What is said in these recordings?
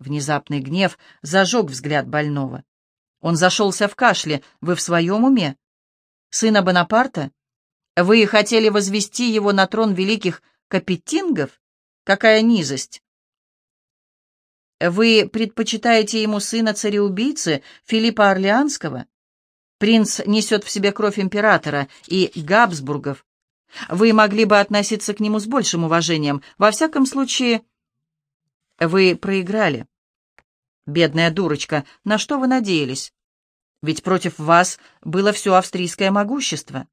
Внезапный гнев зажег взгляд больного. Он зашелся в кашле. «Вы в своем уме? Сына Бонапарта? Вы хотели возвести его на трон великих капетингов? Какая низость!» «Вы предпочитаете ему сына цареубийцы Филиппа Орлеанского? Принц несет в себе кровь императора и Габсбургов. Вы могли бы относиться к нему с большим уважением. Во всяком случае, вы проиграли. Бедная дурочка, на что вы надеялись? Ведь против вас было все австрийское могущество.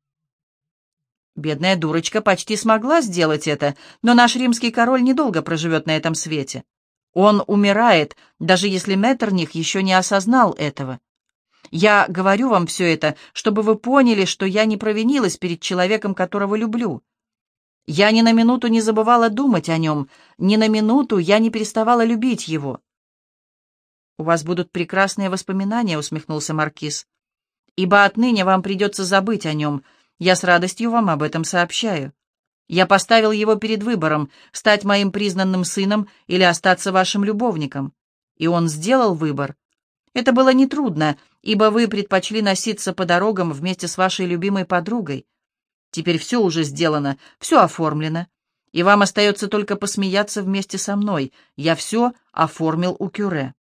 Бедная дурочка почти смогла сделать это, но наш римский король недолго проживет на этом свете. Он умирает, даже если Меттерних еще не осознал этого. Я говорю вам все это, чтобы вы поняли, что я не провинилась перед человеком, которого люблю. Я ни на минуту не забывала думать о нем, ни на минуту я не переставала любить его. «У вас будут прекрасные воспоминания», — усмехнулся Маркиз. «Ибо отныне вам придется забыть о нем. Я с радостью вам об этом сообщаю. Я поставил его перед выбором — стать моим признанным сыном или остаться вашим любовником. И он сделал выбор. Это было нетрудно, ибо вы предпочли носиться по дорогам вместе с вашей любимой подругой. Теперь все уже сделано, все оформлено, и вам остается только посмеяться вместе со мной. Я все оформил у Кюре».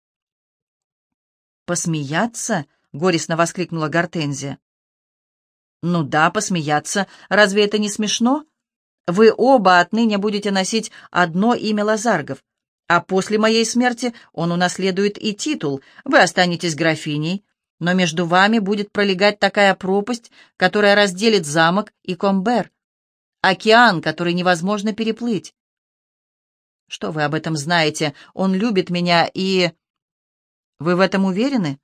«Посмеяться?» — горестно воскликнула Гортензия. «Ну да, посмеяться. Разве это не смешно? Вы оба отныне будете носить одно имя Лазаргов, а после моей смерти он унаследует и титул. Вы останетесь графиней, но между вами будет пролегать такая пропасть, которая разделит замок и Комбер. Океан, который невозможно переплыть. Что вы об этом знаете? Он любит меня и... Вы в этом уверены?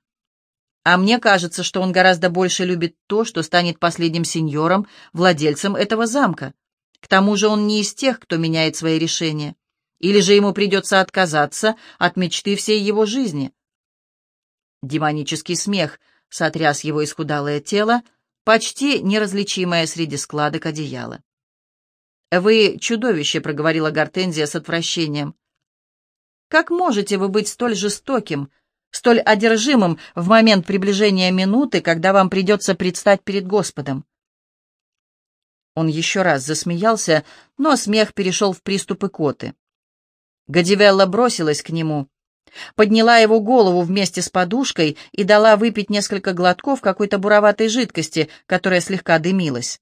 А мне кажется, что он гораздо больше любит то, что станет последним сеньором, владельцем этого замка. К тому же он не из тех, кто меняет свои решения. Или же ему придется отказаться от мечты всей его жизни. Демонический смех сотряс его исхудалое тело, почти неразличимое среди складок одеяла. «Вы чудовище», — проговорила Гортензия с отвращением. «Как можете вы быть столь жестоким, столь одержимым в момент приближения минуты, когда вам придется предстать перед Господом. Он еще раз засмеялся, но смех перешел в приступы коты. Гадивелла бросилась к нему, подняла его голову вместе с подушкой и дала выпить несколько глотков какой-то буроватой жидкости, которая слегка дымилась.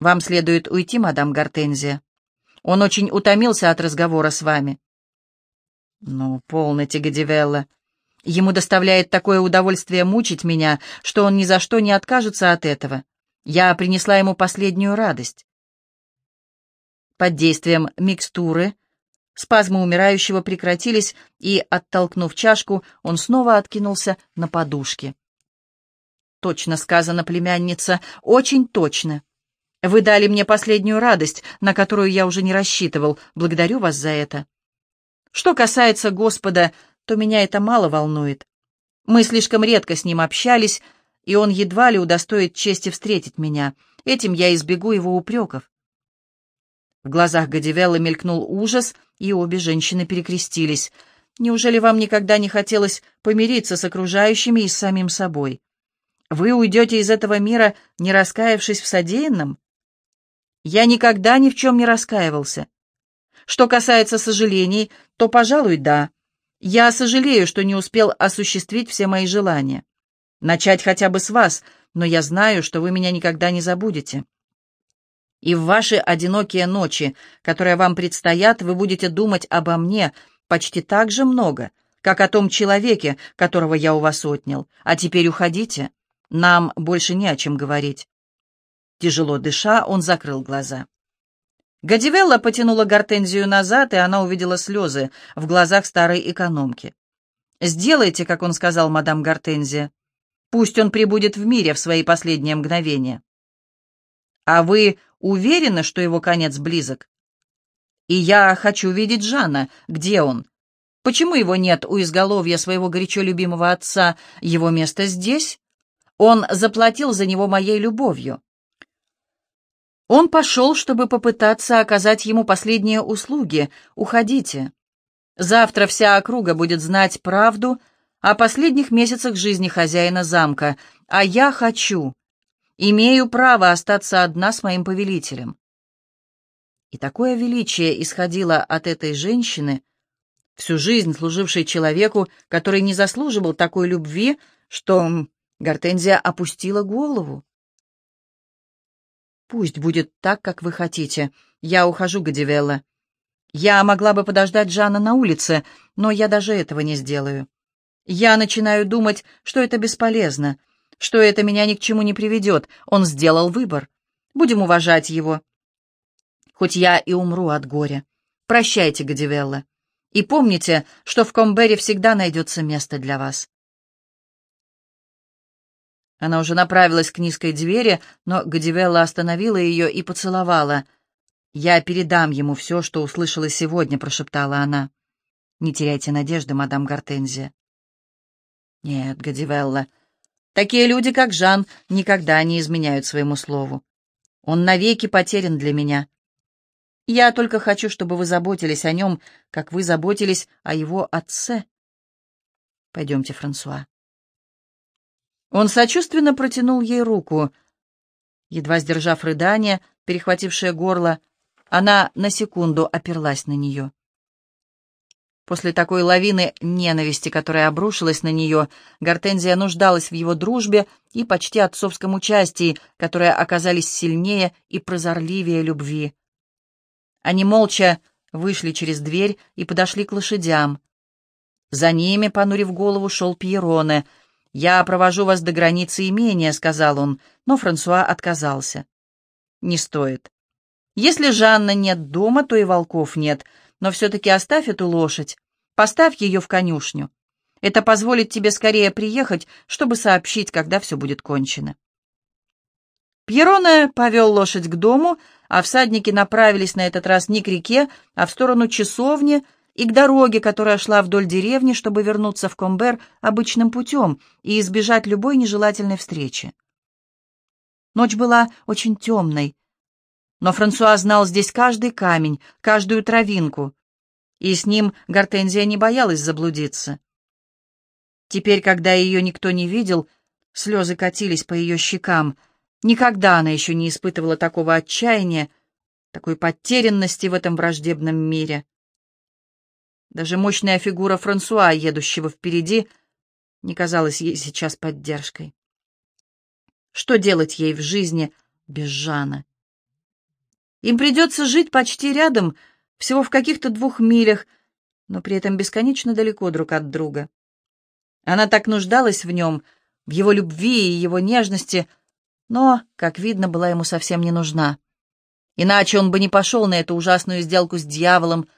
«Вам следует уйти, мадам Гортензия. Он очень утомился от разговора с вами». «Ну, полноте, Гадивелла. Ему доставляет такое удовольствие мучить меня, что он ни за что не откажется от этого. Я принесла ему последнюю радость. Под действием микстуры спазмы умирающего прекратились, и, оттолкнув чашку, он снова откинулся на подушке. «Точно сказано, племянница, очень точно. Вы дали мне последнюю радость, на которую я уже не рассчитывал. Благодарю вас за это. Что касается Господа, то меня это мало волнует. Мы слишком редко с ним общались, и он едва ли удостоит чести встретить меня. Этим я избегу его упреков. В глазах Гадивеллы мелькнул ужас, и обе женщины перекрестились. «Неужели вам никогда не хотелось помириться с окружающими и с самим собой? Вы уйдете из этого мира, не раскаявшись в содеянном?» «Я никогда ни в чем не раскаивался. Что касается сожалений, то, пожалуй, да. Я сожалею, что не успел осуществить все мои желания. Начать хотя бы с вас, но я знаю, что вы меня никогда не забудете. И в ваши одинокие ночи, которые вам предстоят, вы будете думать обо мне почти так же много, как о том человеке, которого я у вас отнял. А теперь уходите. Нам больше не о чем говорить. Тяжело дыша, он закрыл глаза. Гадивелла потянула гортензию назад, и она увидела слезы в глазах старой экономки. «Сделайте, как он сказал, мадам Гортензия. Пусть он прибудет в мире в свои последние мгновения». «А вы уверены, что его конец близок?» «И я хочу видеть Жана. Где он? Почему его нет у изголовья своего горячо любимого отца? Его место здесь? Он заплатил за него моей любовью. Он пошел, чтобы попытаться оказать ему последние услуги. Уходите. Завтра вся округа будет знать правду о последних месяцах жизни хозяина замка, а я хочу, имею право остаться одна с моим повелителем. И такое величие исходило от этой женщины, всю жизнь служившей человеку, который не заслуживал такой любви, что Гортензия опустила голову. «Пусть будет так, как вы хотите. Я ухожу, Гадивелла. Я могла бы подождать Жана на улице, но я даже этого не сделаю. Я начинаю думать, что это бесполезно, что это меня ни к чему не приведет. Он сделал выбор. Будем уважать его. Хоть я и умру от горя. Прощайте, Гадивелла. И помните, что в Комбере всегда найдется место для вас. Она уже направилась к низкой двери, но Гадивелла остановила ее и поцеловала. «Я передам ему все, что услышала сегодня», — прошептала она. «Не теряйте надежды, мадам Гортензия». «Нет, Гадивелла, такие люди, как Жан, никогда не изменяют своему слову. Он навеки потерян для меня. Я только хочу, чтобы вы заботились о нем, как вы заботились о его отце. Пойдемте, Франсуа». Он сочувственно протянул ей руку. Едва сдержав рыдание, перехватившее горло, она на секунду оперлась на нее. После такой лавины ненависти, которая обрушилась на нее, Гортензия нуждалась в его дружбе и почти отцовском участии, которые оказались сильнее и прозорливее любви. Они молча вышли через дверь и подошли к лошадям. За ними, понурив голову, шел Пьероне — «Я провожу вас до границы имения», — сказал он, но Франсуа отказался. «Не стоит. Если Жанна нет дома, то и волков нет, но все-таки оставь эту лошадь, поставь ее в конюшню. Это позволит тебе скорее приехать, чтобы сообщить, когда все будет кончено». Пьероне повел лошадь к дому, а всадники направились на этот раз не к реке, а в сторону часовни, и к дороге, которая шла вдоль деревни, чтобы вернуться в Комбер обычным путем и избежать любой нежелательной встречи. Ночь была очень темной, но Франсуа знал здесь каждый камень, каждую травинку, и с ним Гортензия не боялась заблудиться. Теперь, когда ее никто не видел, слезы катились по ее щекам. Никогда она еще не испытывала такого отчаяния, такой потерянности в этом враждебном мире. Даже мощная фигура Франсуа, едущего впереди, не казалась ей сейчас поддержкой. Что делать ей в жизни без Жана? Им придется жить почти рядом, всего в каких-то двух милях, но при этом бесконечно далеко друг от друга. Она так нуждалась в нем, в его любви и его нежности, но, как видно, была ему совсем не нужна. Иначе он бы не пошел на эту ужасную сделку с дьяволом —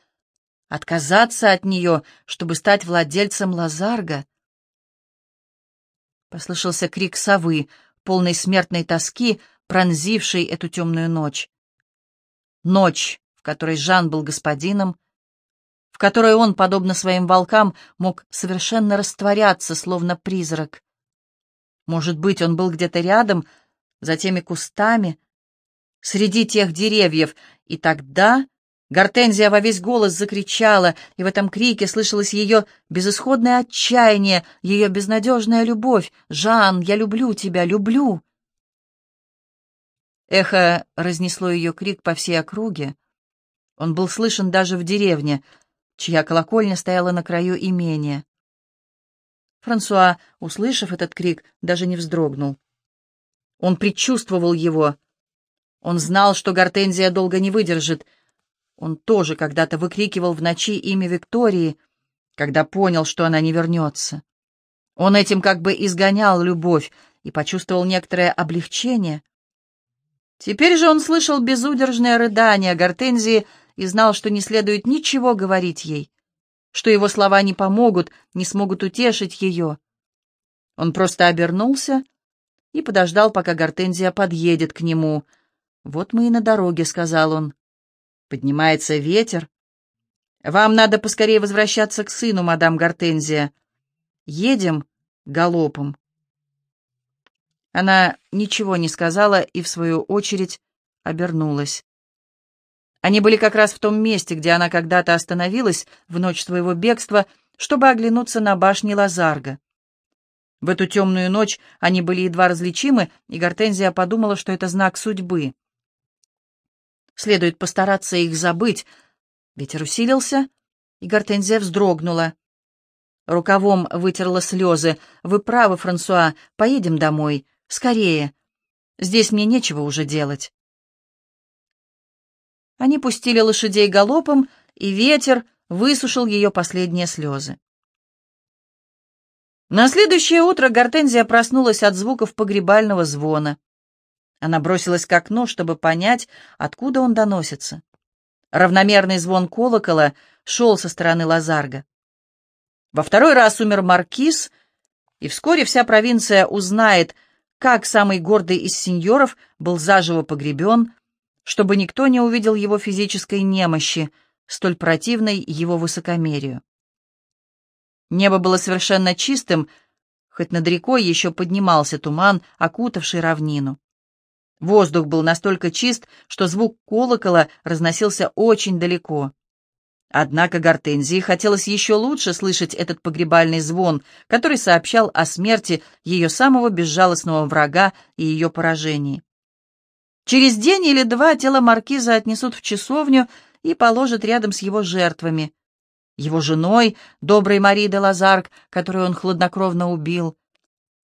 Отказаться от нее, чтобы стать владельцем Лазарга? Послышался крик совы, полной смертной тоски, пронзившей эту темную ночь. Ночь, в которой Жан был господином, в которой он, подобно своим волкам, мог совершенно растворяться, словно призрак. Может быть, он был где-то рядом, за теми кустами, среди тех деревьев, и тогда Гортензия во весь голос закричала, и в этом крике слышалось ее безысходное отчаяние, ее безнадежная любовь. «Жан, я люблю тебя, люблю!» Эхо разнесло ее крик по всей округе. Он был слышен даже в деревне, чья колокольня стояла на краю имения. Франсуа, услышав этот крик, даже не вздрогнул. Он предчувствовал его. Он знал, что Гортензия долго не выдержит — он тоже когда-то выкрикивал в ночи имя Виктории, когда понял, что она не вернется. Он этим как бы изгонял любовь и почувствовал некоторое облегчение. Теперь же он слышал безудержное рыдание Гортензии и знал, что не следует ничего говорить ей, что его слова не помогут, не смогут утешить ее. Он просто обернулся и подождал, пока Гортензия подъедет к нему. «Вот мы и на дороге», — сказал он. Поднимается ветер. Вам надо поскорее возвращаться к сыну, мадам Гортензия. Едем галопом. Она ничего не сказала и, в свою очередь, обернулась. Они были как раз в том месте, где она когда-то остановилась в ночь своего бегства, чтобы оглянуться на башни Лазарга. В эту темную ночь они были едва различимы, и Гортензия подумала, что это знак судьбы. Следует постараться их забыть. Ветер усилился, и Гортензия вздрогнула. Рукавом вытерла слезы. «Вы правы, Франсуа, поедем домой. Скорее. Здесь мне нечего уже делать». Они пустили лошадей галопом, и ветер высушил ее последние слезы. На следующее утро Гортензия проснулась от звуков погребального звона. Она бросилась к окну, чтобы понять, откуда он доносится. Равномерный звон колокола шел со стороны Лазарга. Во второй раз умер маркиз, и вскоре вся провинция узнает, как самый гордый из сеньоров был заживо погребен, чтобы никто не увидел его физической немощи, столь противной его высокомерию. Небо было совершенно чистым, хоть над рекой еще поднимался туман, окутавший равнину. Воздух был настолько чист, что звук колокола разносился очень далеко. Однако Гортензии хотелось еще лучше слышать этот погребальный звон, который сообщал о смерти ее самого безжалостного врага и ее поражении. Через день или два тело маркиза отнесут в часовню и положат рядом с его жертвами. Его женой, доброй Мари де Лазарк, которую он хладнокровно убил,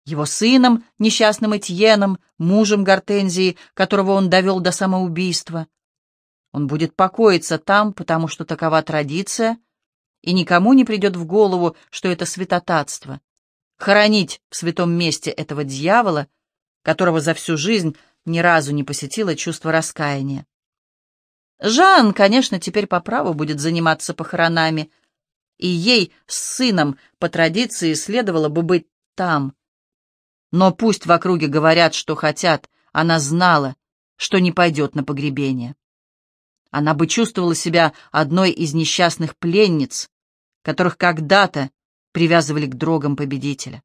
его сыном, несчастным Этьеном, мужем Гортензии, которого он довел до самоубийства. Он будет покоиться там, потому что такова традиция, и никому не придет в голову, что это святотатство. Хоронить в святом месте этого дьявола, которого за всю жизнь ни разу не посетило чувство раскаяния. Жан, конечно, теперь по праву будет заниматься похоронами, и ей с сыном по традиции следовало бы быть там. Но пусть в округе говорят, что хотят, она знала, что не пойдет на погребение. Она бы чувствовала себя одной из несчастных пленниц, которых когда-то привязывали к дрогам победителя.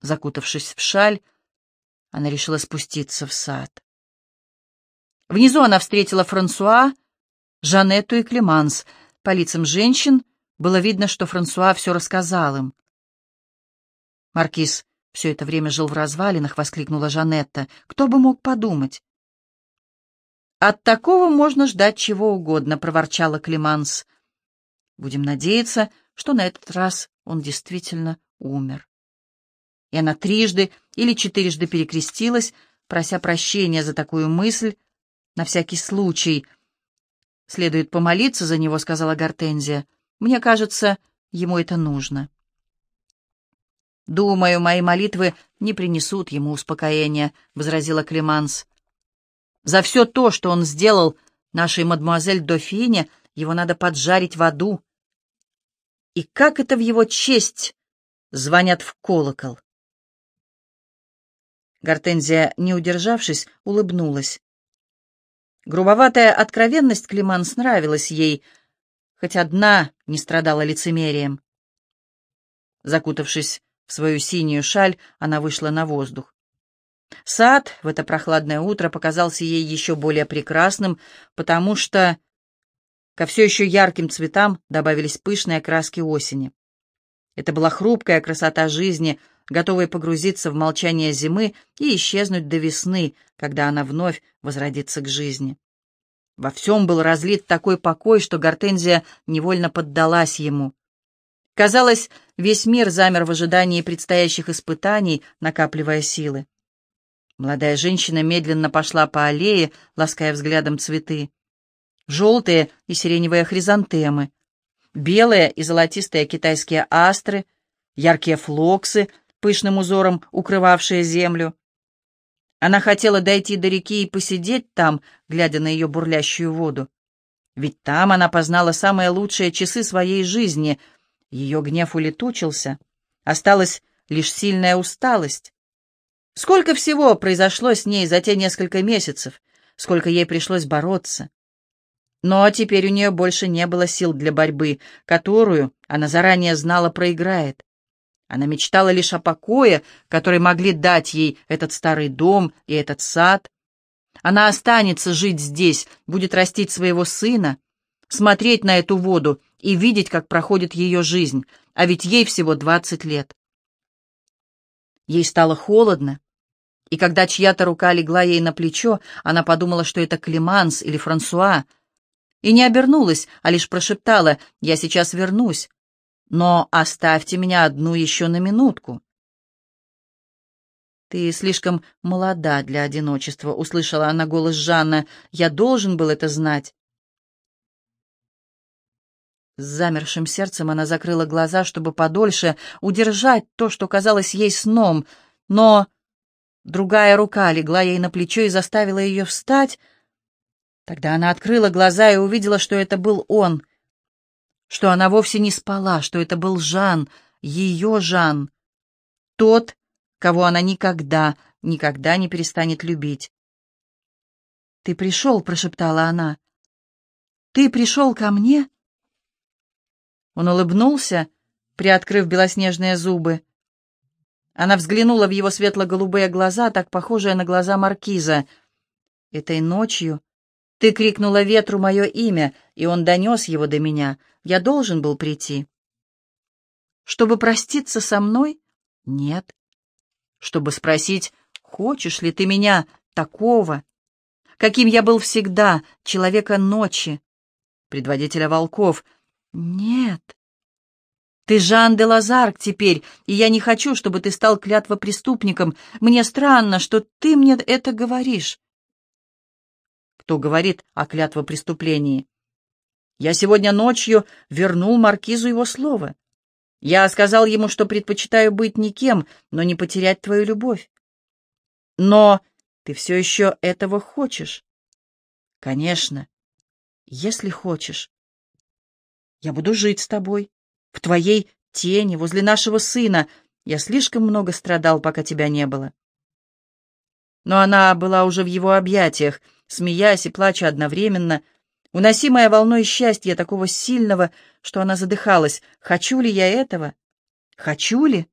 Закутавшись в шаль, она решила спуститься в сад. Внизу она встретила Франсуа, Жанетту и Клеманс. По лицам женщин было видно, что Франсуа все рассказал им. Маркиз все это время жил в развалинах, воскликнула Жанетта. Кто бы мог подумать? От такого можно ждать чего угодно, проворчала Клеманс. Будем надеяться, что на этот раз он действительно умер. И она трижды или четырежды перекрестилась, прося прощения за такую мысль, на всякий случай. «Следует помолиться за него», — сказала Гортензия. «Мне кажется, ему это нужно». «Думаю, мои молитвы не принесут ему успокоения», — возразила Клеманс. «За все то, что он сделал нашей мадемуазель Дофине, его надо поджарить в аду. И как это в его честь звонят в колокол?» Гортензия, не удержавшись, улыбнулась. Грубоватая откровенность Климанс нравилась ей, хоть одна не страдала лицемерием. Закутавшись в свою синюю шаль, она вышла на воздух. Сад в это прохладное утро показался ей еще более прекрасным, потому что ко все еще ярким цветам добавились пышные краски осени. Это была хрупкая красота жизни — готовой погрузиться в молчание зимы и исчезнуть до весны, когда она вновь возродится к жизни. Во всем был разлит такой покой, что Гортензия невольно поддалась ему. Казалось, весь мир замер в ожидании предстоящих испытаний, накапливая силы. Молодая женщина медленно пошла по аллее, лаская взглядом цветы. Желтые и сиреневые хризантемы, белые и золотистые китайские астры, яркие флоксы — пышным узором укрывавшие землю. Она хотела дойти до реки и посидеть там, глядя на ее бурлящую воду. Ведь там она познала самые лучшие часы своей жизни. Ее гнев улетучился. Осталась лишь сильная усталость. Сколько всего произошло с ней за те несколько месяцев, сколько ей пришлось бороться. Но теперь у нее больше не было сил для борьбы, которую она заранее знала проиграет. Она мечтала лишь о покое, который могли дать ей этот старый дом и этот сад. Она останется жить здесь, будет растить своего сына, смотреть на эту воду и видеть, как проходит ее жизнь, а ведь ей всего двадцать лет. Ей стало холодно, и когда чья-то рука легла ей на плечо, она подумала, что это Климанс или Франсуа, и не обернулась, а лишь прошептала «Я сейчас вернусь, но оставьте меня одну еще на минутку». «Ты слишком молода для одиночества», — услышала она голос Жанна. «Я должен был это знать». С замершим сердцем она закрыла глаза, чтобы подольше удержать то, что казалось ей сном, но другая рука легла ей на плечо и заставила ее встать. Тогда она открыла глаза и увидела, что это был он, что она вовсе не спала, что это был Жан, ее Жан, тот, кого она никогда, никогда не перестанет любить. «Ты пришел», — прошептала она. «Ты пришел ко мне?» Он улыбнулся, приоткрыв белоснежные зубы. Она взглянула в его светло-голубые глаза, так похожие на глаза маркиза. «Этой ночью ты крикнула ветру мое имя, и он донес его до меня. Я должен был прийти». «Чтобы проститься со мной? Нет. Чтобы спросить, хочешь ли ты меня такого, каким я был всегда, человека ночи, предводителя волков — «Нет. Ты Жан де Лазарк теперь, и я не хочу, чтобы ты стал клятвопреступником. Мне странно, что ты мне это говоришь». Кто говорит о клятвопреступлении? Я сегодня ночью вернул маркизу его слово. Я сказал ему, что предпочитаю быть никем, но не потерять твою любовь. Но ты все еще этого хочешь? Конечно, если хочешь. Я буду жить с тобой, в твоей тени, возле нашего сына. Я слишком много страдал, пока тебя не было. Но она была уже в его объятиях, смеясь и плача одновременно, уносимая волной счастья такого сильного, что она задыхалась. Хочу ли я этого? Хочу ли?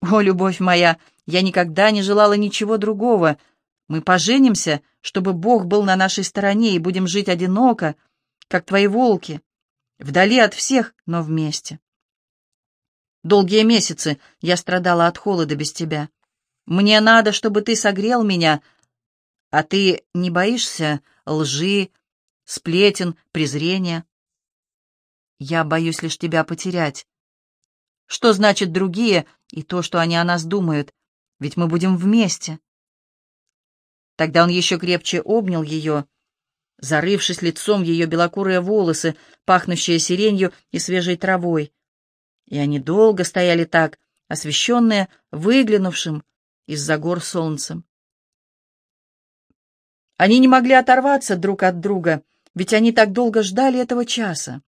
О, любовь моя, я никогда не желала ничего другого. Мы поженимся, чтобы Бог был на нашей стороне, и будем жить одиноко, как твои волки, Вдали от всех, но вместе. Долгие месяцы я страдала от холода без тебя. Мне надо, чтобы ты согрел меня, а ты не боишься лжи, сплетен, презрения. Я боюсь лишь тебя потерять. Что значит другие и то, что они о нас думают? Ведь мы будем вместе. Тогда он еще крепче обнял ее, зарывшись лицом в ее белокурые волосы, пахнущие сиренью и свежей травой. И они долго стояли так, освещенные выглянувшим из-за гор солнцем. Они не могли оторваться друг от друга, ведь они так долго ждали этого часа.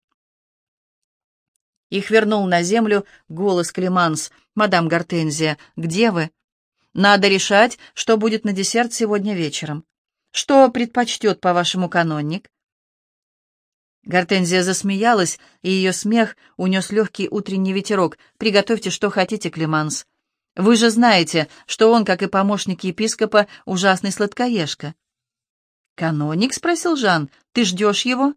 Их вернул на землю голос Климанс. «Мадам Гортензия, где вы? Надо решать, что будет на десерт сегодня вечером. Что предпочтет, по-вашему, канонник?» Гортензия засмеялась, и ее смех унес легкий утренний ветерок. «Приготовьте, что хотите, Клеманс. Вы же знаете, что он, как и помощник епископа, ужасный сладкоежка». «Каноник?» — спросил Жан. «Ты ждешь его?»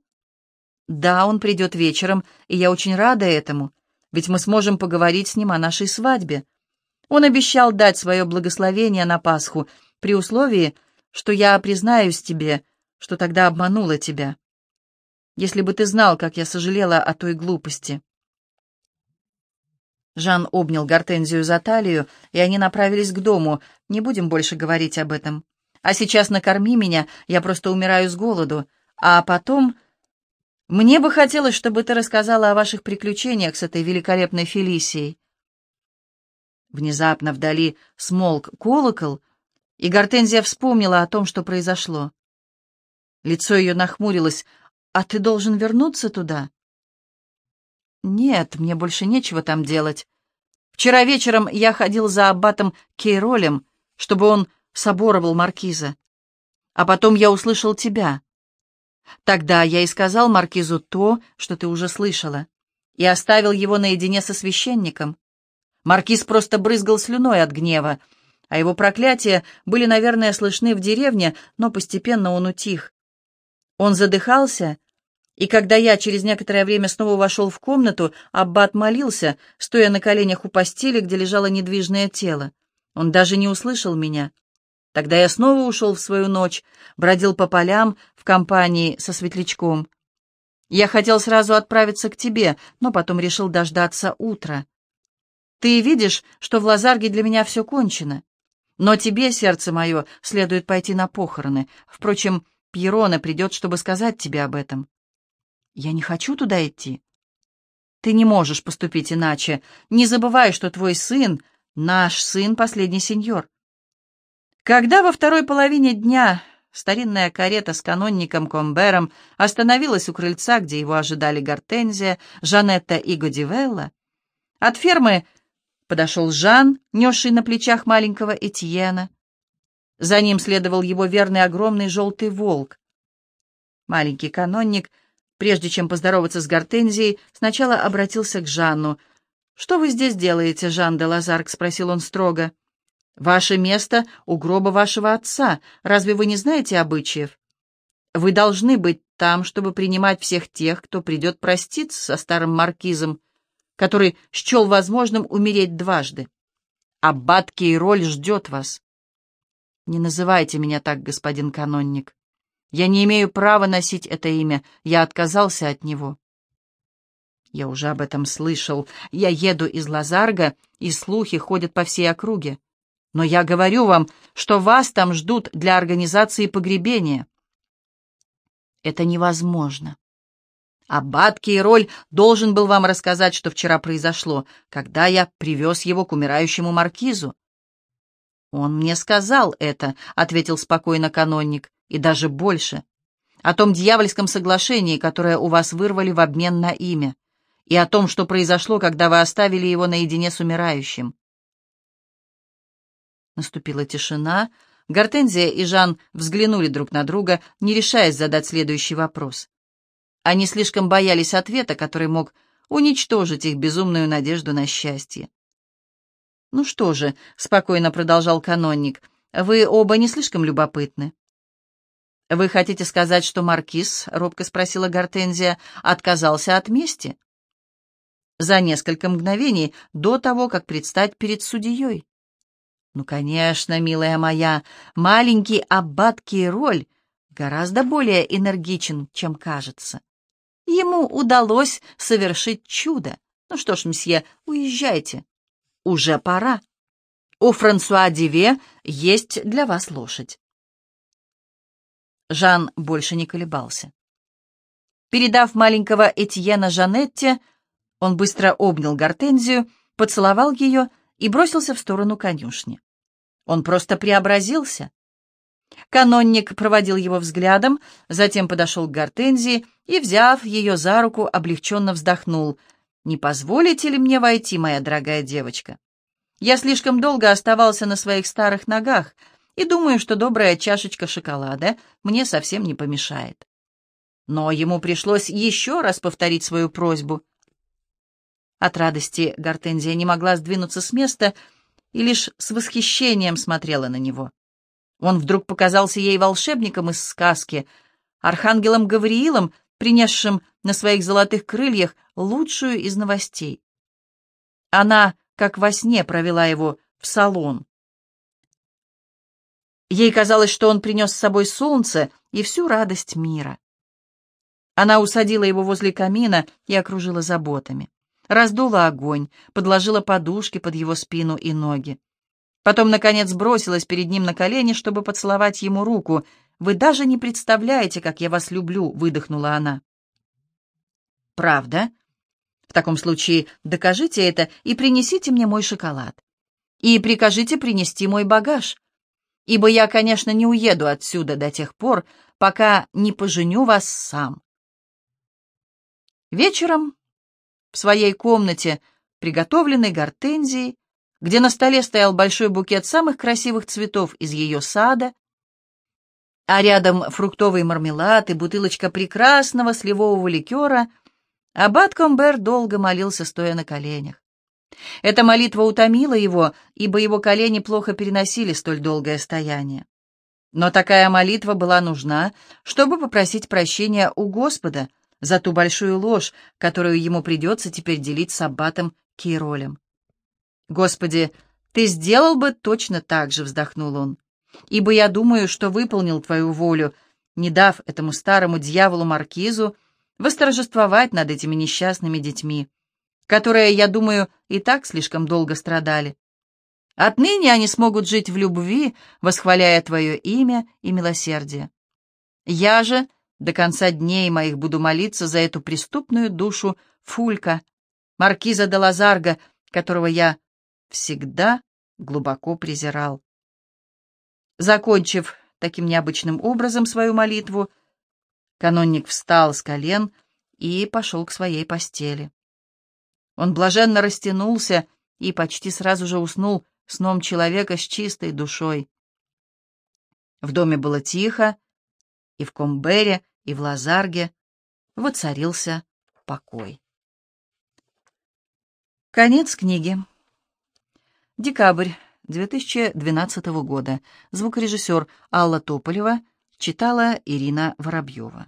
«Да, он придет вечером, и я очень рада этому, ведь мы сможем поговорить с ним о нашей свадьбе. Он обещал дать свое благословение на Пасху при условии, что я признаюсь тебе, что тогда обманула тебя. Если бы ты знал, как я сожалела о той глупости. Жан обнял Гортензию за талию, и они направились к дому. Не будем больше говорить об этом. А сейчас накорми меня, я просто умираю с голоду. А потом... Мне бы хотелось, чтобы ты рассказала о ваших приключениях с этой великолепной Фелисией. Внезапно вдали смолк колокол, и Гортензия вспомнила о том, что произошло. Лицо ее нахмурилось. «А ты должен вернуться туда?» «Нет, мне больше нечего там делать. Вчера вечером я ходил за аббатом Кейролем, чтобы он соборовал маркиза. А потом я услышал тебя. Тогда я и сказал маркизу то, что ты уже слышала, и оставил его наедине со священником. Маркиз просто брызгал слюной от гнева, а его проклятия были, наверное, слышны в деревне, но постепенно он утих. Он задыхался, и когда я через некоторое время снова вошел в комнату, Аббат молился, стоя на коленях у постели, где лежало недвижное тело. Он даже не услышал меня. Тогда я снова ушел в свою ночь, бродил по полям в компании со светлячком. Я хотел сразу отправиться к тебе, но потом решил дождаться утра. Ты видишь, что в Лазарге для меня все кончено. Но тебе, сердце мое, следует пойти на похороны. Впрочем, Пьерона придет, чтобы сказать тебе об этом. Я не хочу туда идти. Ты не можешь поступить иначе. Не забывай, что твой сын, наш сын, последний сеньор. Когда во второй половине дня старинная карета с канонником Комбером остановилась у крыльца, где его ожидали Гортензия, Жанетта и Годивелла, от фермы подошел Жан, несший на плечах маленького Этьена. За ним следовал его верный огромный желтый волк. Маленький канонник Прежде чем поздороваться с Гортензией, сначала обратился к Жанну. «Что вы здесь делаете, Жан де Лазарк?» — спросил он строго. «Ваше место у гроба вашего отца. Разве вы не знаете обычаев? Вы должны быть там, чтобы принимать всех тех, кто придет проститься со старым маркизом, который счел возможным умереть дважды. Аббат Кейроль ждет вас». «Не называйте меня так, господин канонник. Я не имею права носить это имя. Я отказался от него. Я уже об этом слышал. Я еду из Лазарга, и слухи ходят по всей округе. Но я говорю вам, что вас там ждут для организации погребения. Это невозможно. Аббат Кейроль должен был вам рассказать, что вчера произошло, когда я привез его к умирающему маркизу. «Он мне сказал это», — ответил спокойно канонник и даже больше, о том дьявольском соглашении, которое у вас вырвали в обмен на имя, и о том, что произошло, когда вы оставили его наедине с умирающим. Наступила тишина. Гортензия и Жан взглянули друг на друга, не решаясь задать следующий вопрос. Они слишком боялись ответа, который мог уничтожить их безумную надежду на счастье. «Ну что же», — спокойно продолжал канонник, — «вы оба не слишком любопытны. «Вы хотите сказать, что Маркиз, — робко спросила Гортензия, — отказался от мести?» За несколько мгновений до того, как предстать перед судьей. «Ну, конечно, милая моя, маленький аббат роль гораздо более энергичен, чем кажется. Ему удалось совершить чудо. Ну что ж, месье, уезжайте. Уже пора. У Франсуа Диве есть для вас лошадь. Жан больше не колебался. Передав маленького Этьена Жанетте, он быстро обнял Гортензию, поцеловал ее и бросился в сторону конюшни. Он просто преобразился. Канонник проводил его взглядом, затем подошел к Гортензии и, взяв ее за руку, облегченно вздохнул. «Не позволите ли мне войти, моя дорогая девочка? Я слишком долго оставался на своих старых ногах, и думаю, что добрая чашечка шоколада мне совсем не помешает. Но ему пришлось еще раз повторить свою просьбу. От радости Гортензия не могла сдвинуться с места и лишь с восхищением смотрела на него. Он вдруг показался ей волшебником из сказки, архангелом Гавриилом, принесшим на своих золотых крыльях лучшую из новостей. Она, как во сне, провела его в салон. Ей казалось, что он принес с собой солнце и всю радость мира. Она усадила его возле камина и окружила заботами. Раздула огонь, подложила подушки под его спину и ноги. Потом, наконец, бросилась перед ним на колени, чтобы поцеловать ему руку. «Вы даже не представляете, как я вас люблю», — выдохнула она. «Правда? В таком случае докажите это и принесите мне мой шоколад. И прикажите принести мой багаж ибо я, конечно, не уеду отсюда до тех пор, пока не поженю вас сам. Вечером в своей комнате, приготовленной гортензией, где на столе стоял большой букет самых красивых цветов из ее сада, а рядом фруктовый мармелад и бутылочка прекрасного сливового ликера, аббат Комбер долго молился, стоя на коленях. Эта молитва утомила его, ибо его колени плохо переносили столь долгое стояние. Но такая молитва была нужна, чтобы попросить прощения у Господа за ту большую ложь, которую ему придется теперь делить с аббатом Кейролем. «Господи, ты сделал бы точно так же», — вздохнул он, «ибо я думаю, что выполнил твою волю, не дав этому старому дьяволу-маркизу восторжествовать над этими несчастными детьми, которые, я думаю, и так слишком долго страдали. Отныне они смогут жить в любви, восхваляя Твое имя и милосердие. Я же до конца дней моих буду молиться за эту преступную душу Фулька, маркиза де Лазарго, которого я всегда глубоко презирал. Закончив таким необычным образом свою молитву, канонник встал с колен и пошел к своей постели. Он блаженно растянулся и почти сразу же уснул сном человека с чистой душой. В доме было тихо, и в Комбере, и в Лазарге воцарился покой. Конец книги. Декабрь 2012 года. Звукорежиссер Алла Тополева читала Ирина Воробьева.